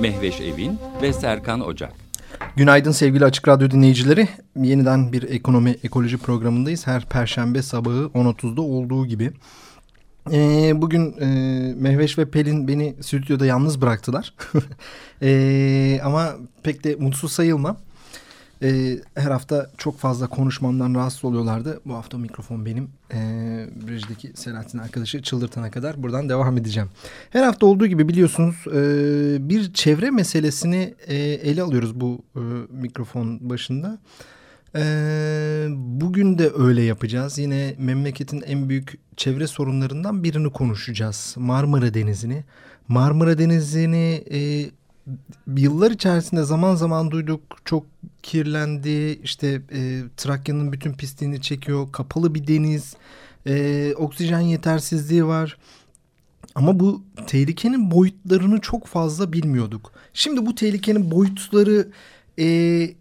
Mehveş Evin ve Serkan Ocak. Günaydın sevgili Açık Radyo dinleyicileri. Yeniden bir ekonomi ekoloji programındayız. Her perşembe sabahı 10.30'da olduğu gibi. Ee, bugün e, Mehveş ve Pelin beni stüdyoda yalnız bıraktılar. ee, ama pek de mutsuz sayılmam. E, her hafta çok fazla konuşmamdan rahatsız oluyorlardı. Bu hafta mikrofon benim. E, Bridge'deki Selahattin arkadaşı çıldırtana kadar buradan devam edeceğim. Her hafta olduğu gibi biliyorsunuz e, bir çevre meselesini e, ele alıyoruz bu e, mikrofon başında. E, bugün de öyle yapacağız. Yine memleketin en büyük çevre sorunlarından birini konuşacağız. Marmara Denizi'ni. Marmara Denizi'ni e, yıllar içerisinde zaman zaman duyduk çok kirlendi işte e, Trakya'nın bütün pisliğini çekiyor kapalı bir deniz e, oksijen yetersizliği var ama bu tehlikenin boyutlarını çok fazla bilmiyorduk. Şimdi bu tehlikenin boyutları e,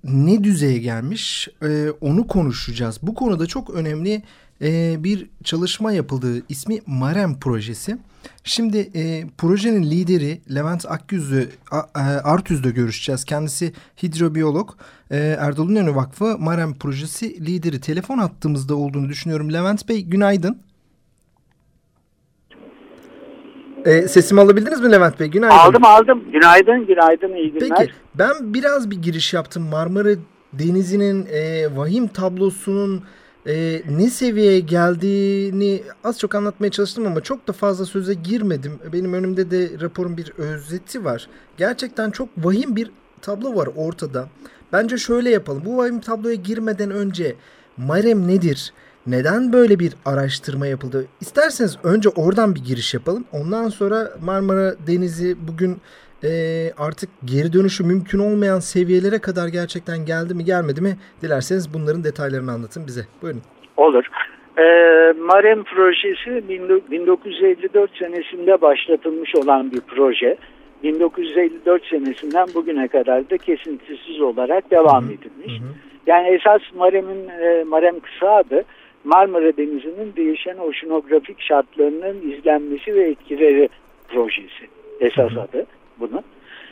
ne düzeye gelmiş e, onu konuşacağız. Bu konuda çok önemli e, bir çalışma yapıldığı ismi MAREM projesi. Şimdi e, projenin lideri Levent Akyüz'ü e, Artüz'de görüşeceğiz. Kendisi hidrobiyolog. E, Erdal İnönü Vakfı MAREM projesi lideri. Telefon attığımızda olduğunu düşünüyorum. Levent Bey günaydın. E, sesimi alabildiniz mi Levent Bey? Günaydın. Aldım aldım. Günaydın, günaydın, iyi günler. Peki, ben biraz bir giriş yaptım. Marmara Denizi'nin e, vahim tablosunun e, ne seviyeye geldiğini az çok anlatmaya çalıştım ama çok da fazla söze girmedim. Benim önümde de raporun bir özeti var. Gerçekten çok vahim bir tablo var ortada. Bence şöyle yapalım. Bu vahim tabloya girmeden önce Marem nedir? Neden böyle bir araştırma yapıldı? İsterseniz önce oradan bir giriş yapalım. Ondan sonra Marmara Denizi bugün e, artık geri dönüşü mümkün olmayan seviyelere kadar gerçekten geldi mi gelmedi mi? Dilerseniz bunların detaylarını anlatın bize. Buyurun. Olur. E, Marem projesi 1954 senesinde başlatılmış olan bir proje. 1954 senesinden bugüne kadar da kesintisiz olarak devam hı hı. edilmiş. Hı hı. Yani esas Marem'in e, Marem kısa adı Marmara Denizi'nin değişen oşinografik şartlarının izlenmesi ve etkileri projesi esas hı hı. adı bunu.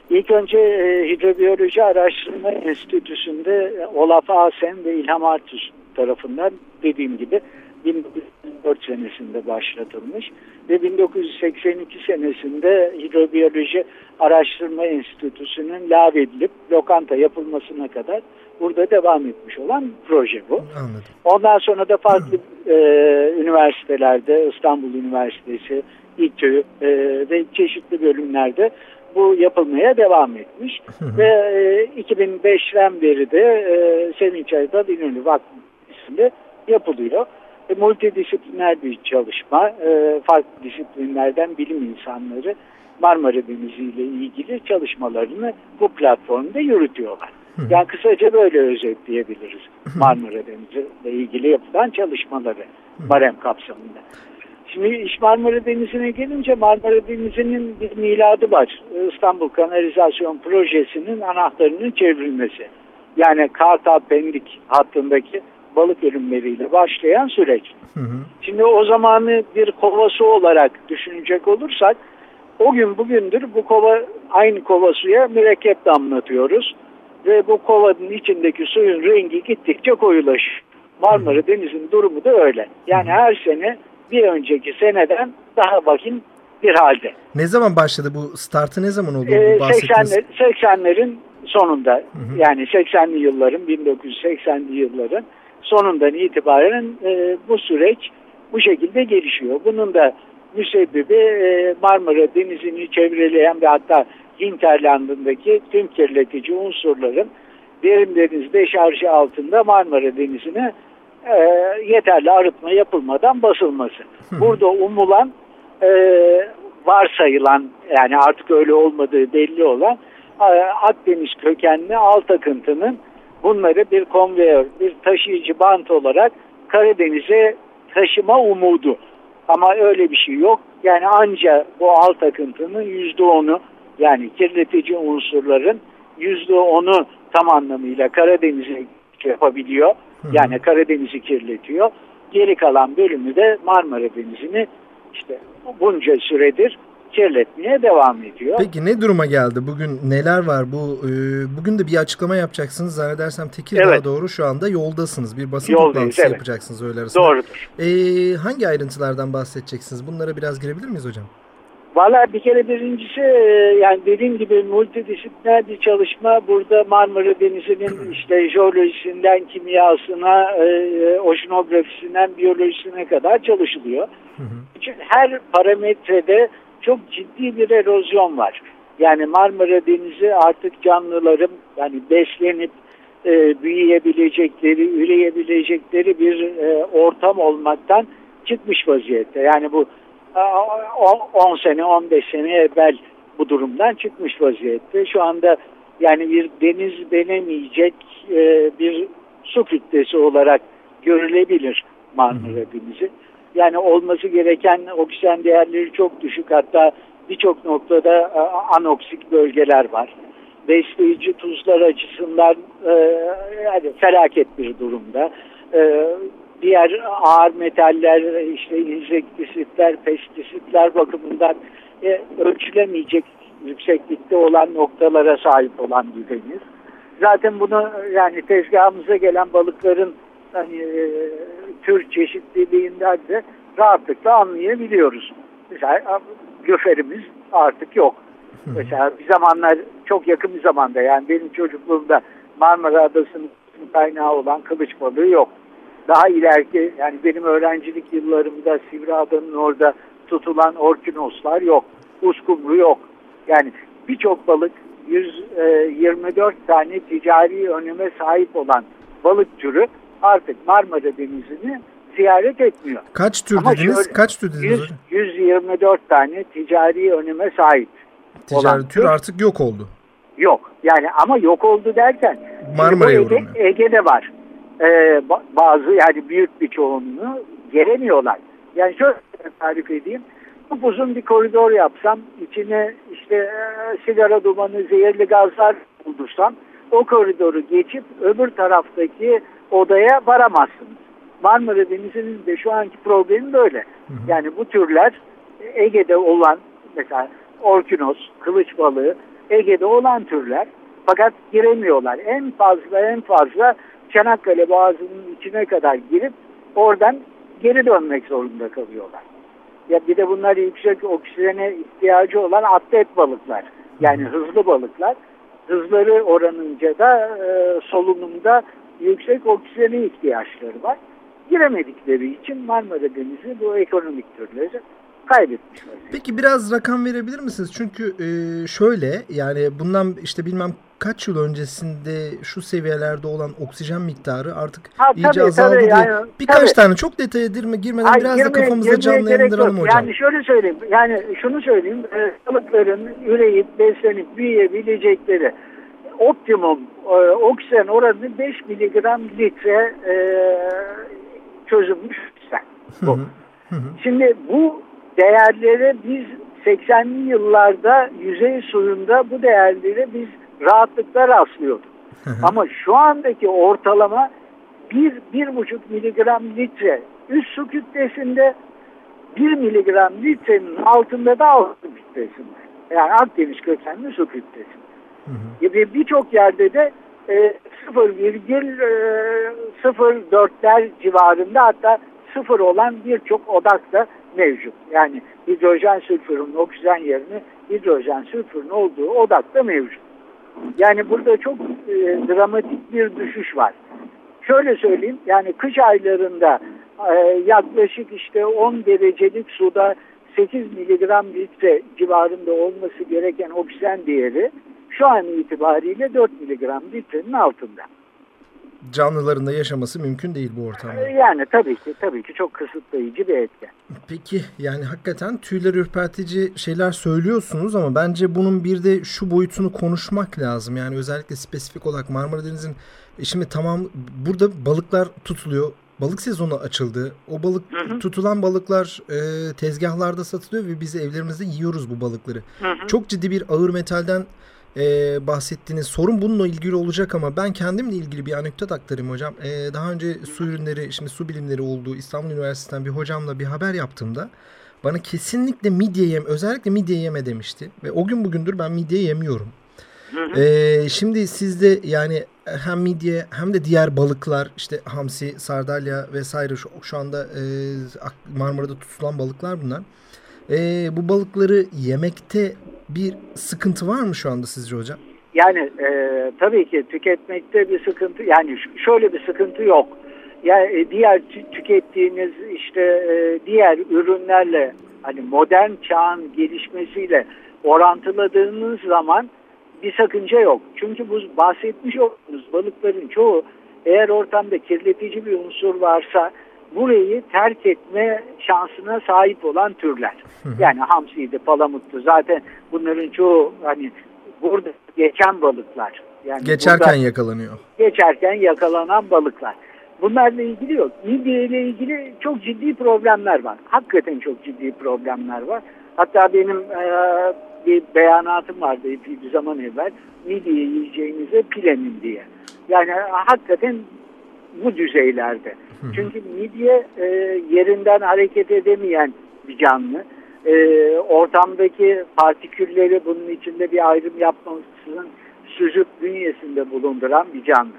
İlk önce e, Hidrobiyoloji Araştırma Enstitüsü'nde e, Olaf Asen ve İlham Artus tarafından dediğim gibi 1904 senesinde başlatılmış ve 1982 senesinde Hidrobiyoloji Araştırma Enstitüsü'nün lağvedilip lokanta yapılmasına kadar burada devam etmiş olan proje bu. Anladım. Ondan sonra da farklı e, üniversitelerde İstanbul Üniversitesi, İTÜ e, ve çeşitli bölümlerde bu yapılmaya devam etmiş. Ve e, 2005'ten beri de e, Sevinç Aydal İnönü Vakfı'nda yapılıyor. E, multidisipliner bir çalışma. E, farklı disiplinlerden bilim insanları Marmara Denizi ile ilgili çalışmalarını bu platformda yürütüyorlar. Yani kısaca böyle özetleyebiliriz. Marmara Denizi ile ilgili yapılan çalışmaları Marem kapsamında. Şimdi iş Marmara Denizi'ne gelince Marmara Denizi'nin bir miladı var. İstanbul Kanalizasyon Projesi'nin anahtarının çevrilmesi. Yani Kartal Pendik hattındaki balık ölümleriyle başlayan süreç. Hı hı. Şimdi o zamanı bir kovası olarak düşünecek olursak o gün bugündür bu kova aynı kova suya mürekkep damlatıyoruz. Ve bu kovanın içindeki suyun rengi gittikçe koyulaşır. Marmara Denizi'nin durumu da öyle. Yani her sene bir önceki seneden daha vahim bir halde. Ne zaman başladı bu startı ne zaman oldu ee, bu 80'ler, 80'lerin sonunda hı hı. yani 80'li yılların 1980'li yılların sonundan itibaren e, bu süreç bu şekilde gelişiyor. Bunun da müsebbibi e, Marmara Denizi'ni çevreleyen ve hatta hinterlandındaki tüm kirletici unsurların derin deniz deşarjı altında Marmara Denizi'ne e, yeterli arıtma yapılmadan basılması. Burada umulan e, varsayılan yani artık öyle olmadığı belli olan Akdeniz kökenli alt akıntının bunları bir konveyör, bir taşıyıcı bant olarak Karadeniz'e taşıma umudu. Ama öyle bir şey yok. Yani anca bu alt akıntının yüzde onu yani kirletici unsurların yüzde onu tam anlamıyla Karadeniz'e yapabiliyor. Yani Karadeniz'i kirletiyor. Geri kalan bölümü de Marmara Denizi'ni işte bunca süredir kirletmeye devam ediyor. Peki ne duruma geldi? Bugün neler var? Bu e, bugün de bir açıklama yapacaksınız. Zannedersem Tekirdağ'a Evet. doğru şu anda yoldasınız. Bir basın Yoldayız, toplantısı evet. yapacaksınız öğle arasında. Doğrudur. E, hangi ayrıntılardan bahsedeceksiniz? Bunlara biraz girebilir miyiz hocam? Valla bir kere birincisi e, yani dediğim gibi multidisipliner bir çalışma burada Marmara Denizi'nin işte jeolojisinden kimyasına, e, oşinografisinden biyolojisine kadar çalışılıyor. Çünkü her parametrede çok ciddi bir erozyon var. Yani Marmara Denizi artık canlıların yani beslenip e, büyüyebilecekleri, üreyebilecekleri bir e, ortam olmaktan çıkmış vaziyette. Yani bu 10 sene 15 sene evvel bu durumdan çıkmış vaziyette. Şu anda yani bir deniz denemeyecek e, bir su kütlesi olarak görülebilir Marmara Denizi. Yani olması gereken oksijen değerleri çok düşük hatta birçok noktada e, anoksik bölgeler var. Besleyici tuzlar açısından e, yani felaket bir durumda. E, diğer ağır metaller, işte insektisitler, pestisitler bakımından e, ölçülemeyecek yükseklikte olan noktalara sahip olan bir deniz. Zaten bunu yani tezgahımıza gelen balıkların hani e, tür çeşitliliğinden de rahatlıkla anlayabiliyoruz. Mesela göferimiz artık yok. Mesela bir zamanlar çok yakın bir zamanda yani benim çocukluğumda Marmara Adası'nın kaynağı olan kılıç balığı yok. Daha ileriki yani benim öğrencilik yıllarımda Sivriada'nın orada tutulan orkinoslar yok. Uskumru yok. Yani birçok balık 124 tane ticari öneme sahip olan balık türü artık Marmara Denizi'ni ziyaret etmiyor. Kaç tür Ama dediniz? şöyle, Kaç tür dediniz 100, hocam? 124 tane ticari öneme sahip. Ticari olan tür artık yok oldu. Yok. Yani ama yok oldu derken bu Ege. Ege'de var. Ba- bazı yani büyük bir çoğunluğu gelemiyorlar. Yani şöyle tarif edeyim. Çok uzun bir koridor yapsam, içine işte e, sigara dumanı, zehirli gazlar buldursam o koridoru geçip öbür taraftaki odaya varamazsınız. Marmara Denizi'nin de şu anki problemi böyle. Yani bu türler Ege'de olan mesela orkinos, kılıç balığı Ege'de olan türler fakat giremiyorlar. En fazla en fazla Çanakkale Boğazı'nın içine kadar girip oradan geri dönmek zorunda kalıyorlar. Ya bir de bunlar yüksek oksijene ihtiyacı olan atlet balıklar. Yani hızlı balıklar. Hızları oranınca da e, solunumda yüksek oksijene ihtiyaçları var. Giremedikleri için Marmara Denizi bu ekonomik türleri kaybetmiş. Peki biraz rakam verebilir misiniz? Çünkü e, şöyle yani bundan işte bilmem kaç yıl öncesinde şu seviyelerde olan oksijen miktarı artık Ha, iyice tabii, azaldı tabii, diye. yani, Birkaç tabii. tane çok detaya girme, girmeden Hayır, biraz da girmeye- kafamızda girmeye gerek canlandıralım hocam. Yani şöyle söyleyeyim. Yani şunu söyleyeyim. E, balıkların üreyip beslenip büyüyebilecekleri optimum e, oksijen oranı 5 miligram litre e, çözülmüş oksijen. Bu. hı hı. Şimdi bu değerlere biz 80'li yıllarda yüzey suyunda bu değerleri biz rahatlıkla rastlıyorduk. Ama şu andaki ortalama 1-1,5 miligram litre üst su kütlesinde 1 miligram litrenin altında da alt su kütlesinde. Yani Akdeniz kökenli su kütlesinde. Hı hı. Gibi birçok yerde de e, 0,04'ler civarında hatta sıfır olan birçok odak da mevcut. Yani hidrojen sülfürün oksijen yerine hidrojen sülfürün olduğu odak da mevcut. Yani burada çok e, dramatik bir düşüş var. Şöyle söyleyeyim yani kış aylarında e, yaklaşık işte 10 derecelik suda 8 miligram litre civarında olması gereken oksijen değeri şu an itibariyle 4 miligram litrenin altında. Canlıların da yaşaması mümkün değil bu ortamda. Yani tabii ki tabii ki çok kısıtlayıcı bir etken. Peki yani hakikaten tüyler ürpertici şeyler söylüyorsunuz ama bence bunun bir de şu boyutunu konuşmak lazım. Yani özellikle spesifik olarak Marmara Denizi'nin e, şimdi tamam burada balıklar tutuluyor. Balık sezonu açıldı. O balık hı hı. tutulan balıklar e, tezgahlarda satılıyor ve biz evlerimizde yiyoruz bu balıkları. Hı hı. Çok ciddi bir ağır metalden e, bahsettiğiniz sorun bununla ilgili olacak ama ben kendimle ilgili bir anekdot aktarayım hocam. E, daha önce su ürünleri, şimdi su bilimleri olduğu İstanbul Üniversitesi'nden bir hocamla bir haber yaptığımda bana kesinlikle midye yem, özellikle midye yeme demişti. Ve o gün bugündür ben midye yemiyorum. Ee, şimdi sizde yani hem midye hem de diğer balıklar işte hamsi, sardalya vesaire şu, şu anda e, Marmara'da tutulan balıklar bunlar. E, bu balıkları yemekte bir sıkıntı var mı şu anda sizce hocam? Yani e, tabii ki tüketmekte bir sıkıntı yani şöyle bir sıkıntı yok. Yani e, diğer tükettiğiniz işte e, diğer ürünlerle hani modern çağın gelişmesiyle orantıladığınız zaman bir sakınca yok. Çünkü bu bahsetmiş olduğunuz balıkların çoğu eğer ortamda kirletici bir unsur varsa burayı terk etme şansına sahip olan türler. Hı hı. Yani hamsiydi, palamuttu. Zaten bunların çoğu hani burada geçen balıklar. Yani geçerken yakalanıyor. Geçerken yakalanan balıklar. Bunlarla ilgili yok. Midye ile ilgili çok ciddi problemler var. Hakikaten çok ciddi problemler var. Hatta benim e, bir beyanatım vardı bir zaman evvel. Midye yiyeceğinize pilenin diye. Yani hakikaten bu düzeylerde. Çünkü midye e, yerinden hareket edemeyen bir canlı. E, ortamdaki partikülleri bunun içinde bir ayrım yapmaksızın süzüp bünyesinde bulunduran bir canlı.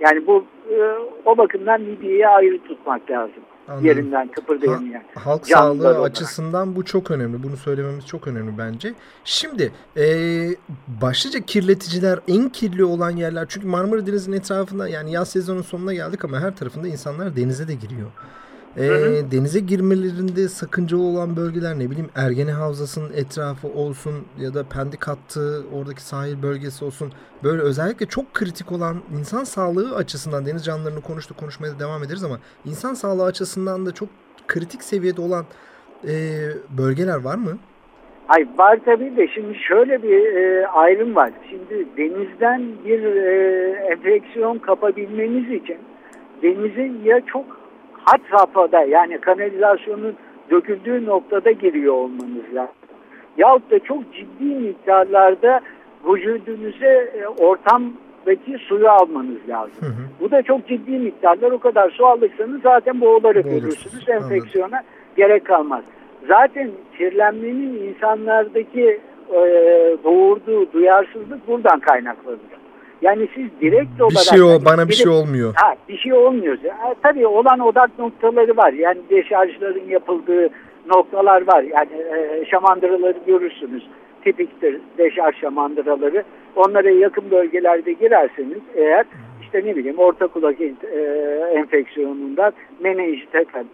Yani bu e, o bakımdan midyeyi ayrı tutmak lazım. Anladım. Yerinden kıpırdayamayan. Ha, halk sağlığı olarak. açısından bu çok önemli. Bunu söylememiz çok önemli bence. Şimdi e, başlıca kirleticiler en kirli olan yerler. Çünkü Marmara Denizi'nin etrafında yani yaz sezonun sonuna geldik ama her tarafında insanlar denize de giriyor. E, denize girmelerinde sakıncalı olan bölgeler ne bileyim Ergene Havzası'nın etrafı olsun ya da Pendik hattı oradaki sahil bölgesi olsun. Böyle özellikle çok kritik olan insan sağlığı açısından deniz canlılarını konuştuk konuşmaya da devam ederiz ama insan sağlığı açısından da çok kritik seviyede olan e, bölgeler var mı? Ay var tabii de şimdi şöyle bir e, ayrım var. Şimdi denizden bir e, enfeksiyon kapabilmeniz için denizin ya çok hat safhada yani kanalizasyonun döküldüğü noktada giriyor olmanız lazım. Yahut da çok ciddi miktarlarda vücudunuze ortamdaki suyu almanız lazım. Hı hı. Bu da çok ciddi miktarlar. O kadar su alırsanız zaten boğularak ölürsünüz. Enfeksiyona Anladım. gerek kalmaz. Zaten kirlenmenin insanlardaki e, doğurduğu duyarsızlık buradan kaynaklanıyor. Yani siz direkt olarak... Bir şey o, bana bir şey olmuyor. Ha, bir şey olmuyor. Ha, tabii olan odak noktaları var. Yani deşarjların yapıldığı noktalar var. Yani e, şamandıraları görürsünüz. Tipiktir deşarj şamandıraları. Onlara yakın bölgelerde girerseniz eğer işte ne bileyim orta kulak e, enfeksiyonundan menenjite kadar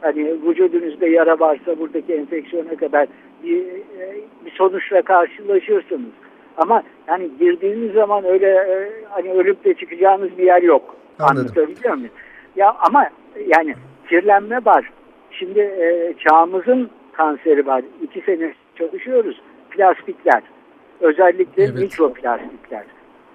hani vücudunuzda yara varsa buradaki enfeksiyona kadar bir, e, bir sonuçla karşılaşırsınız. Ama yani girdiğiniz zaman öyle e, hani ölüp de çıkacağınız bir yer yok. Anladım. Anlatabiliyor muyum? Ya ama yani kirlenme var. Şimdi e, çağımızın kanseri var. İki sene çalışıyoruz. Plastikler. Özellikle evet. mikroplastikler.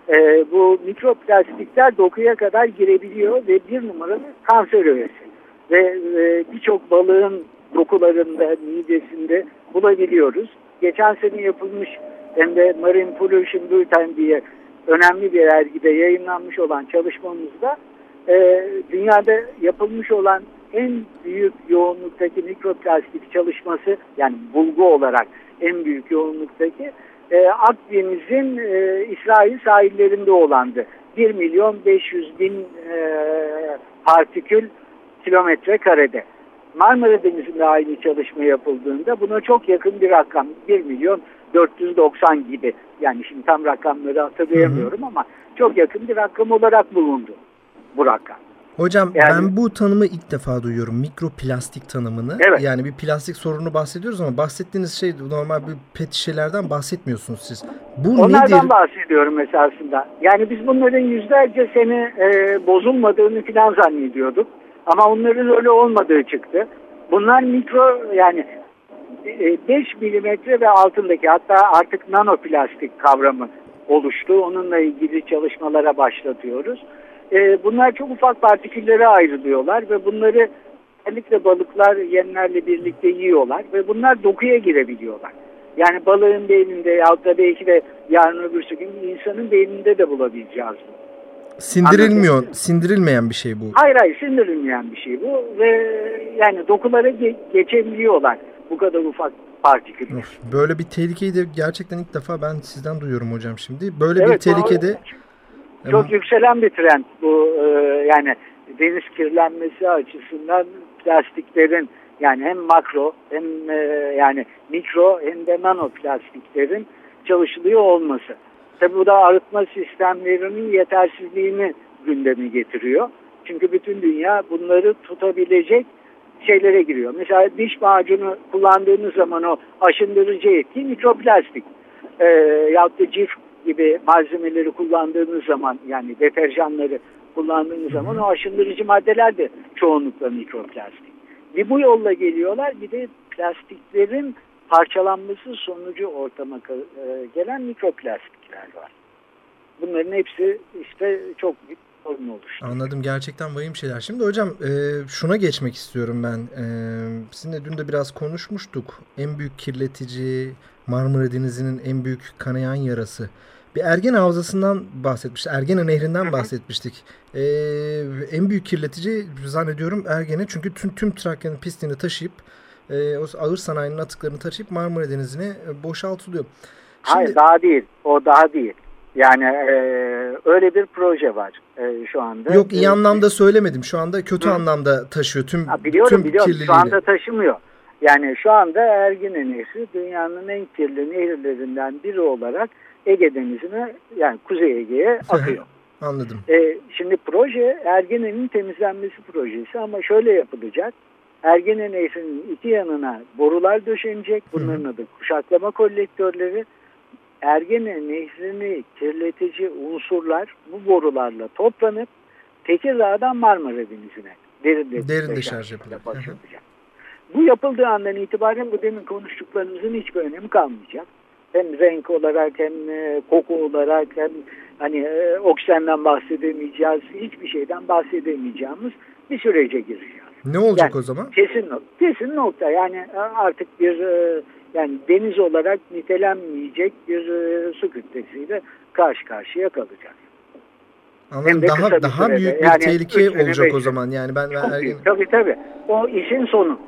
E, bu mikroplastikler dokuya kadar girebiliyor ve bir numaralı kanser öğesi. Ve e, birçok balığın dokularında, midesinde bulabiliyoruz. Geçen sene yapılmış hem de Marine Pollution Bulletin diye önemli bir dergide yayınlanmış olan çalışmamızda e, dünyada yapılmış olan en büyük yoğunluktaki mikroplastik çalışması yani bulgu olarak en büyük yoğunluktaki e, Akdeniz'in e, İsrail sahillerinde olandı. 1 milyon 500 bin e, partikül kilometre karede. Marmara Denizi'nde aynı çalışma yapıldığında buna çok yakın bir rakam 1 milyon 490 gibi yani şimdi tam rakamları hatırlayamıyorum hı hı. ama çok yakın bir rakam olarak bulundu bu rakam. Hocam yani, ben bu tanımı ilk defa duyuyorum. Mikroplastik tanımını. Evet. Yani bir plastik sorunu bahsediyoruz ama bahsettiğiniz şey normal bir pet şişelerden bahsetmiyorsunuz siz. Bu Onlardan nedir? bahsediyorum esasında. Yani biz bunların yüzlerce sene e, bozulmadığını falan zannediyorduk. Ama onların öyle olmadığı çıktı. Bunlar mikro yani 5 e, milimetre ve altındaki hatta artık nanoplastik kavramı oluştu. Onunla ilgili çalışmalara başlatıyoruz. E, bunlar çok ufak partiküllere ayrılıyorlar ve bunları özellikle balıklar yemlerle birlikte yiyorlar ve bunlar dokuya girebiliyorlar. Yani balığın beyninde ya da belki de yarın öbürsü gün insanın beyninde de bulabileceğiz bu. Sindirilmiyor, Anladın? sindirilmeyen bir şey bu. Hayır hayır sindirilmeyen bir şey bu ve yani dokulara ge geçebiliyorlar bu kadar ufak partiküller. Böyle bir tehlikeyi de gerçekten ilk defa ben sizden duyuyorum hocam şimdi. Böyle evet, bir tehlikede... Çok yükselen bir trend bu e, yani deniz kirlenmesi açısından plastiklerin yani hem makro hem e, yani mikro hem de nano plastiklerin çalışılıyor olması. Tabi bu da arıtma sistemlerinin yetersizliğini gündeme getiriyor. Çünkü bütün dünya bunları tutabilecek şeylere giriyor. Mesela diş macunu kullandığınız zaman o aşındırıcı etki mikroplastik. E, yahut da cif gibi malzemeleri kullandığınız zaman yani deterjanları kullandığınız zaman o aşındırıcı maddeler de çoğunlukla mikroplastik. Bir bu yolla geliyorlar bir de plastiklerin parçalanması sonucu ortama e, gelen mikroplastikler var. Bunların hepsi işte çok sorun oluşturuyor. Anladım. Gerçekten vahim şeyler. Şimdi hocam e, şuna geçmek istiyorum ben. E, sizinle dün de biraz konuşmuştuk. En büyük kirletici Marmara Denizi'nin en büyük kanayan yarası. Bir Ergen Havzası'ndan bahsetmiştik. Ergene Nehri'nden bahsetmiştik. Ee, en büyük kirletici zannediyorum Ergene. Çünkü tüm, tüm Trakya'nın pistini taşıyıp e, o ağır sanayinin atıklarını taşıyıp Marmara Denizi'ne boşaltılıyor. Şimdi, Hayır daha değil. O daha değil. Yani e, öyle bir proje var e, şu anda. Yok iyi anlamda söylemedim. Şu anda kötü Hı. anlamda taşıyor tüm ha, biliyorum, tüm biliyorum. kirliliğini. Şu anda taşımıyor. Yani şu anda Ergine Nehri dünyanın en kirli nehirlerinden biri olarak Ege Denizi'ne yani Kuzey Ege'ye akıyor. Anladım. E, şimdi proje Ergene'nin temizlenmesi projesi ama şöyle yapılacak. Ergene Nehri'nin iki yanına borular döşenecek. Bunların Hı. adı kuşaklama kolektörleri. Ergene Nehri'ni kirletici unsurlar bu borularla toplanıp Tekirdağ'dan Marmara Denizi'ne derin, derin, deşarj yapılacak. Bu yapıldığı andan itibaren bu demin konuştuklarımızın hiçbir önemi kalmayacak hem renk olarak hem e, koku olarak hem hani e, oksijenden bahsedemeyeceğiz, hiçbir şeyden bahsedemeyeceğimiz bir sürece gireceğiz. Ne olacak yani, o zaman? Kesin kesin nokta. Yani e, artık bir yani deniz olarak nitelenmeyecek bir su kütlesiyle karşı karşıya kalacağız. Anladım. Daha daha bir büyük bir yani tehlike olacak o zaman. Yani ben, ben ergen... Tabii tabii. O işin sonu.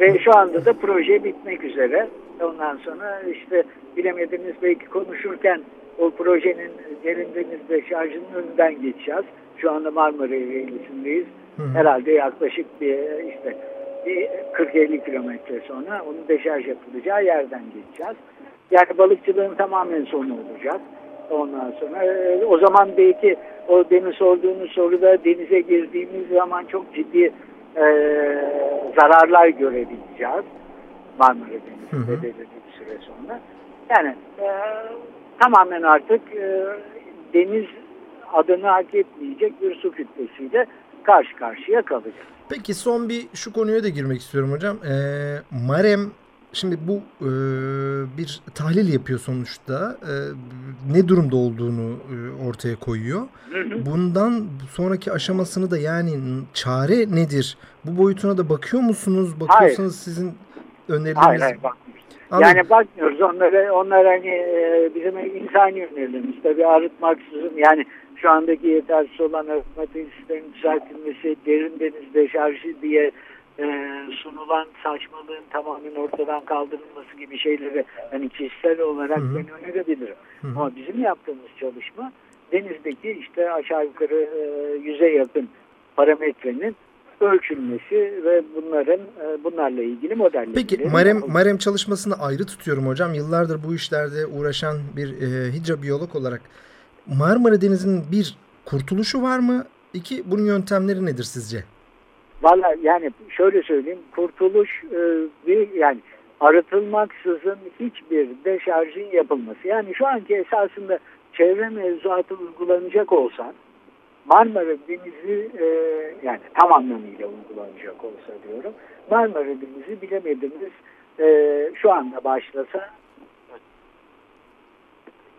Ve şu anda da proje bitmek üzere. Ondan sonra işte bilemediniz belki konuşurken o projenin derin denizde şarjının önünden geçeceğiz. Şu anda Marmara Eğrisi'ndeyiz. Herhalde yaklaşık bir işte bir 40-50 kilometre sonra onun deşarj yapılacağı yerden geçeceğiz. Yani balıkçılığın tamamen sonu olacak. Ondan sonra e, o zaman belki o demin sorduğunuz soruda denize girdiğimiz zaman çok ciddi e, zararlar görebileceğiz. Marmara Denizi'nde belirli bir süre sonra. Yani e, tamamen artık e, deniz adını hak etmeyecek bir su kütlesiyle karşı karşıya kalacak. Peki son bir şu konuya da girmek istiyorum hocam. E, Marem Şimdi bu e, bir tahlil yapıyor sonuçta. E, ne durumda olduğunu e, ortaya koyuyor. Bundan sonraki aşamasını da yani çare nedir? Bu boyutuna da bakıyor musunuz? Bakıyorsanız hayır. sizin önerileriniz... Hayır hayır bakmıyoruz. Yani bakmıyoruz. Onlara, onlar hani e, bizim insani önerilerimiz. Tabii arıtmaksızın yani şu andaki yetersiz olan arıtma tesislerinin düzeltilmesi, derin denizde şarjı diye e, sunulan saçmalığın tamamen ortadan kaldırılması gibi şeyleri hani kişisel olarak hı hı. ben önerebilirim. Hı hı. Ama bizim yaptığımız çalışma denizdeki işte aşağı yukarı e, yüze yakın parametrenin ölçülmesi ve bunların e, bunlarla ilgili modelleri. Peki Marem, Marem çalışmasını ayrı tutuyorum hocam. Yıllardır bu işlerde uğraşan bir e, hidrobiyolog olarak Marmara Denizi'nin bir kurtuluşu var mı İki, bunun yöntemleri nedir sizce? Valla yani şöyle söyleyeyim kurtuluş e, bir yani arıtılmaksızın hiçbir deşarjın yapılması. Yani şu anki esasında çevre mevzuatı uygulanacak olsa Marmara Denizi e, yani tam anlamıyla uygulanacak olsa diyorum. Marmara Denizi bilemediğimiz e, şu anda başlasa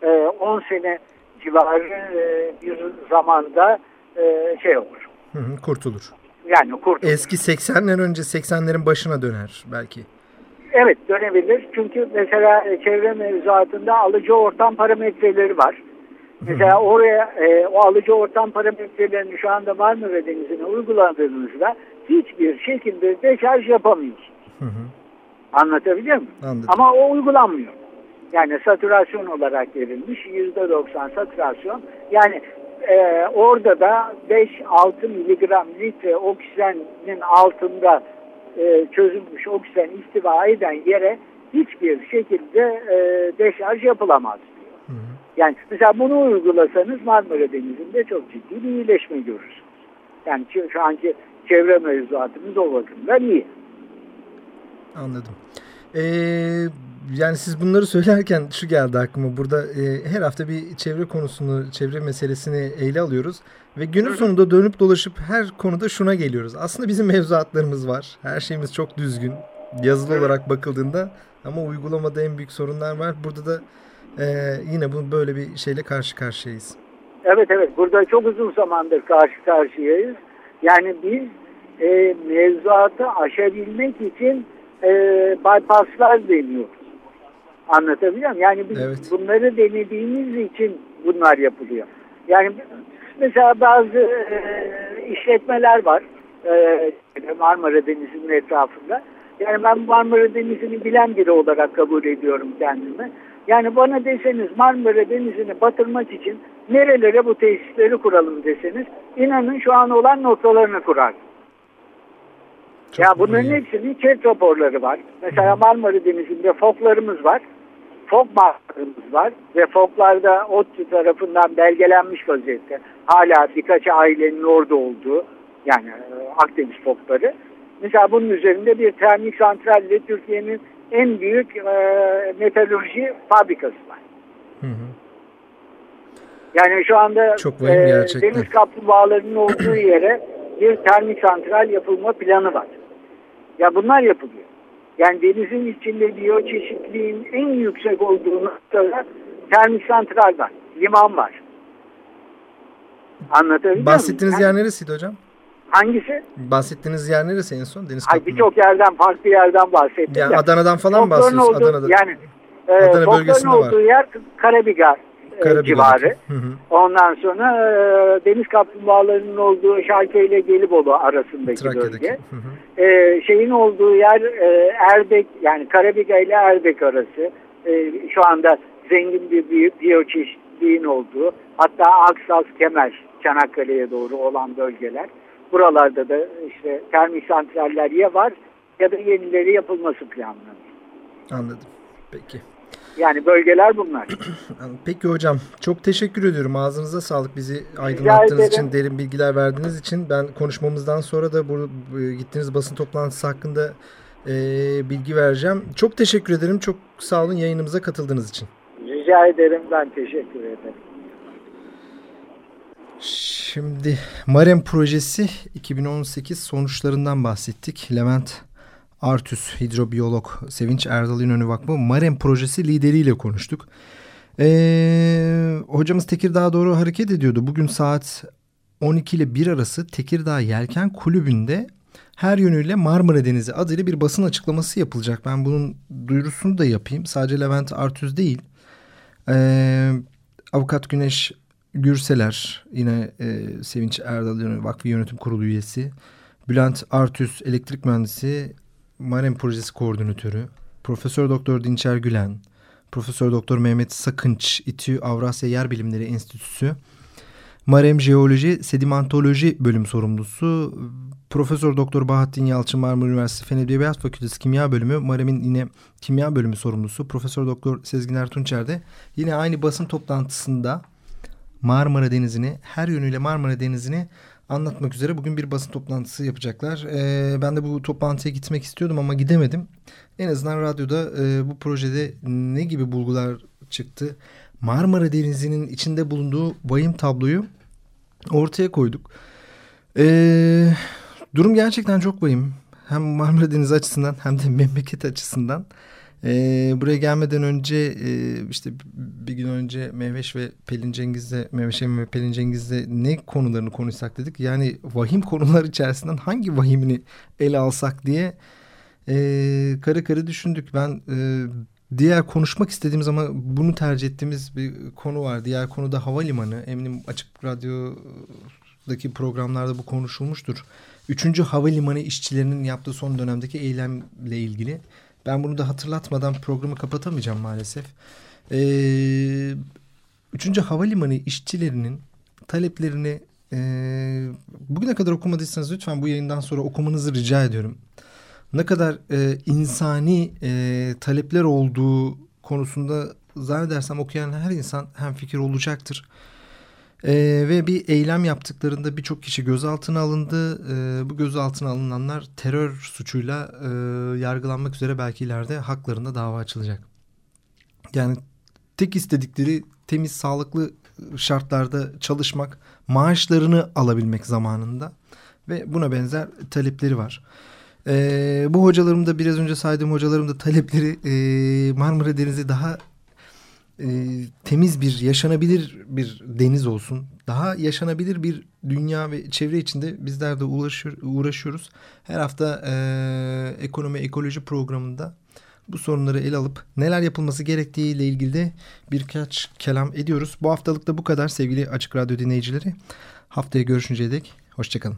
e, 10 sene civarı e, bir zamanda e, şey olur. Hı hı, kurtulur. Yani kurtulur. Eski 80'ler önce 80'lerin başına döner belki. Evet dönebilir. Çünkü mesela e, çevre mevzuatında alıcı ortam parametreleri var. Mesela oraya e, o alıcı ortam parametrelerini şu anda Marmara Denizi'ne uyguladığınızda hiçbir şekilde deşarj yapamıyorsunuz. Hı hı. Anlatabiliyor muyum? Anladım. Ama o uygulanmıyor. Yani satürasyon olarak verilmiş %90 satürasyon. Yani e, orada da 5-6 miligram litre oksijenin altında e, çözülmüş oksijen istiva eden yere hiçbir şekilde e, deşarj yapılamaz diyor. Hı hı. Yani mesela bunu uygulasanız Marmara Denizi'nde çok ciddi bir iyileşme görürsünüz. Yani şu- şu anki çevre mevzuatımız o bakımdan iyi. Anladım. Ee, yani siz bunları söylerken şu geldi aklıma. Burada e, her hafta bir çevre konusunu, çevre meselesini ele alıyoruz. Ve günün sonunda dönüp dolaşıp her konuda şuna geliyoruz. Aslında bizim mevzuatlarımız var. Her şeyimiz çok düzgün. Yazılı olarak bakıldığında ama uygulamada en büyük sorunlar var. Burada da e, yine bu böyle bir şeyle karşı karşıyayız. Evet evet burada çok uzun zamandır karşı karşıyayız. Yani biz e, mevzuatı aşabilmek için e, bypasslar deniyoruz. Anlatabiliyor muyum? Yani biz Evet. bunları denediğimiz için bunlar yapılıyor. Yani mesela bazı e, işletmeler var e, Marmara Denizi'nin etrafında. Yani ben Marmara Denizi'ni bilen biri olarak kabul ediyorum kendimi. Yani bana deseniz Marmara Denizi'ni batırmak için nerelere bu tesisleri kuralım deseniz inanın şu an olan noktalarını kurar. Çok ya bunların iyi. hepsinin chat raporları var. Mesela Marmara Denizi'nde foklarımız var. Fok markalarımız var ve foklarda ODTÜ tarafından belgelenmiş vaziyette. Hala birkaç ailenin orada olduğu yani e, Akdeniz fokları. Mesela bunun üzerinde bir termik santralle Türkiye'nin en büyük e, metalurji fabrikası var. Hı hı. Yani şu anda Çok vahim e, gerçekten. deniz kaplumbağalarının olduğu yere bir termik santral yapılma planı var. Ya bunlar yapılıyor. Yani denizin içinde biyoçeşitliliğin en yüksek olduğu noktada termik santral var. Liman var. Anlatabiliyor muyum? Bahsettiğiniz Yani yer neresiydi hocam? Hangisi? Bahsettiğiniz yer neresi en son? Deniz Ay birçok yerden farklı yerden bahsettim. Yani. Adana'dan falan mı bahsediyorsunuz? Adana'da. Yani e, Adana bölgesinde var. olduğu yer Karabiga e, Karabük'teki. civarı. Hı hı. Ondan sonra e, deniz kaplumbağalarının olduğu Şarkı ile Gelibolu arasındaki Trakya'daki. bölge. Hı hı. E, şeyin olduğu yer e, Erdek yani Karabiga ile Erdek arası. E, şu anda zengin bir biyo- biyoçeşitliliğin olduğu hatta Aksas, Kemer, Çanakkale'ye doğru olan bölgeler. Buralarda da işte termik santraller ya var ya da yenileri yapılması planlanıyor. Anladım. Peki. Yani bölgeler bunlar. Peki hocam çok teşekkür ediyorum. Ağzınıza sağlık bizi aydınlattığınız için, derin bilgiler verdiğiniz için. Ben konuşmamızdan sonra da bu, bu gittiğiniz basın toplantısı hakkında e, bilgi vereceğim. Çok teşekkür ederim. Çok sağ olun yayınımıza katıldığınız için. Rica ederim ben teşekkür ederim. Şimdi Marem projesi 2018 sonuçlarından bahsettik. Levent Artüs hidrobiyolog Sevinç Erdal İnönü Vakfı Marem projesi lideriyle konuştuk. Ee, hocamız Tekirdağ'a doğru hareket ediyordu. Bugün saat 12 ile 1 arası Tekirdağ Yelken Kulübü'nde her yönüyle Marmara Denizi adıyla bir basın açıklaması yapılacak. Ben bunun duyurusunu da yapayım. Sadece Levent Artüz değil. Ee, Avukat Güneş Gürseler yine e, Sevinç Erdal Vakfı Yönetim Kurulu üyesi. Bülent Artüs elektrik mühendisi Marem Projesi koordinatörü. Profesör Doktor Dinçer Gülen. Profesör Doktor Mehmet Sakınç İTÜ Avrasya Yer Bilimleri Enstitüsü. Marem Jeoloji Sedimentoloji bölüm sorumlusu Profesör Doktor Bahattin Yalçın Marmara Üniversitesi Fen Edebiyat Fakültesi Kimya Bölümü Marem'in yine kimya bölümü sorumlusu Profesör Doktor Sezgin Ertunçer de yine aynı basın toplantısında Marmara Denizi'ni, her yönüyle Marmara Denizi'ni anlatmak üzere bugün bir basın toplantısı yapacaklar. Ee, ben de bu toplantıya gitmek istiyordum ama gidemedim. En azından radyoda e, bu projede ne gibi bulgular çıktı? Marmara Denizi'nin içinde bulunduğu vahim tabloyu ortaya koyduk. Ee, durum gerçekten çok vahim. Hem Marmara Denizi açısından hem de memleket açısından. Ee, buraya gelmeden önce e, işte bir gün önce Mehveş ve Pelin Cengiz'le Mehveş ve Pelin Cengiz'le ne konularını konuşsak dedik. Yani vahim konular içerisinden hangi vahimini ele alsak diye e, karı karı düşündük. Ben e, diğer konuşmak istediğimiz ama bunu tercih ettiğimiz bir konu var. Diğer konu da havalimanı. Eminim Açık Radyo'daki programlarda bu konuşulmuştur. Üçüncü havalimanı işçilerinin yaptığı son dönemdeki eylemle ilgili. Ben bunu da hatırlatmadan programı kapatamayacağım maalesef. Ee, üçüncü havalimanı işçilerinin taleplerini e, bugüne kadar okumadıysanız lütfen bu yayından sonra okumanızı rica ediyorum. Ne kadar e, insani e, talepler olduğu konusunda zannedersem okuyan her insan hem fikir olacaktır. E, ve bir eylem yaptıklarında birçok kişi gözaltına alındı. E, bu gözaltına alınanlar terör suçuyla e, yargılanmak üzere belki ileride haklarında dava açılacak. Yani tek istedikleri temiz, sağlıklı şartlarda çalışmak, maaşlarını alabilmek zamanında ve buna benzer talepleri var. Ee, bu hocalarım da biraz önce saydığım hocalarım da talepleri e, Marmara Denizi daha e, temiz bir, yaşanabilir bir deniz olsun. Daha yaşanabilir bir dünya ve çevre içinde bizler de uğraşıyor, uğraşıyoruz. Her hafta e, ekonomi ekoloji programında bu sorunları ele alıp neler yapılması gerektiği ile ilgili de birkaç kelam ediyoruz. Bu haftalık da bu kadar sevgili Açık Radyo dinleyicileri. Haftaya görüşünceye dek hoşçakalın.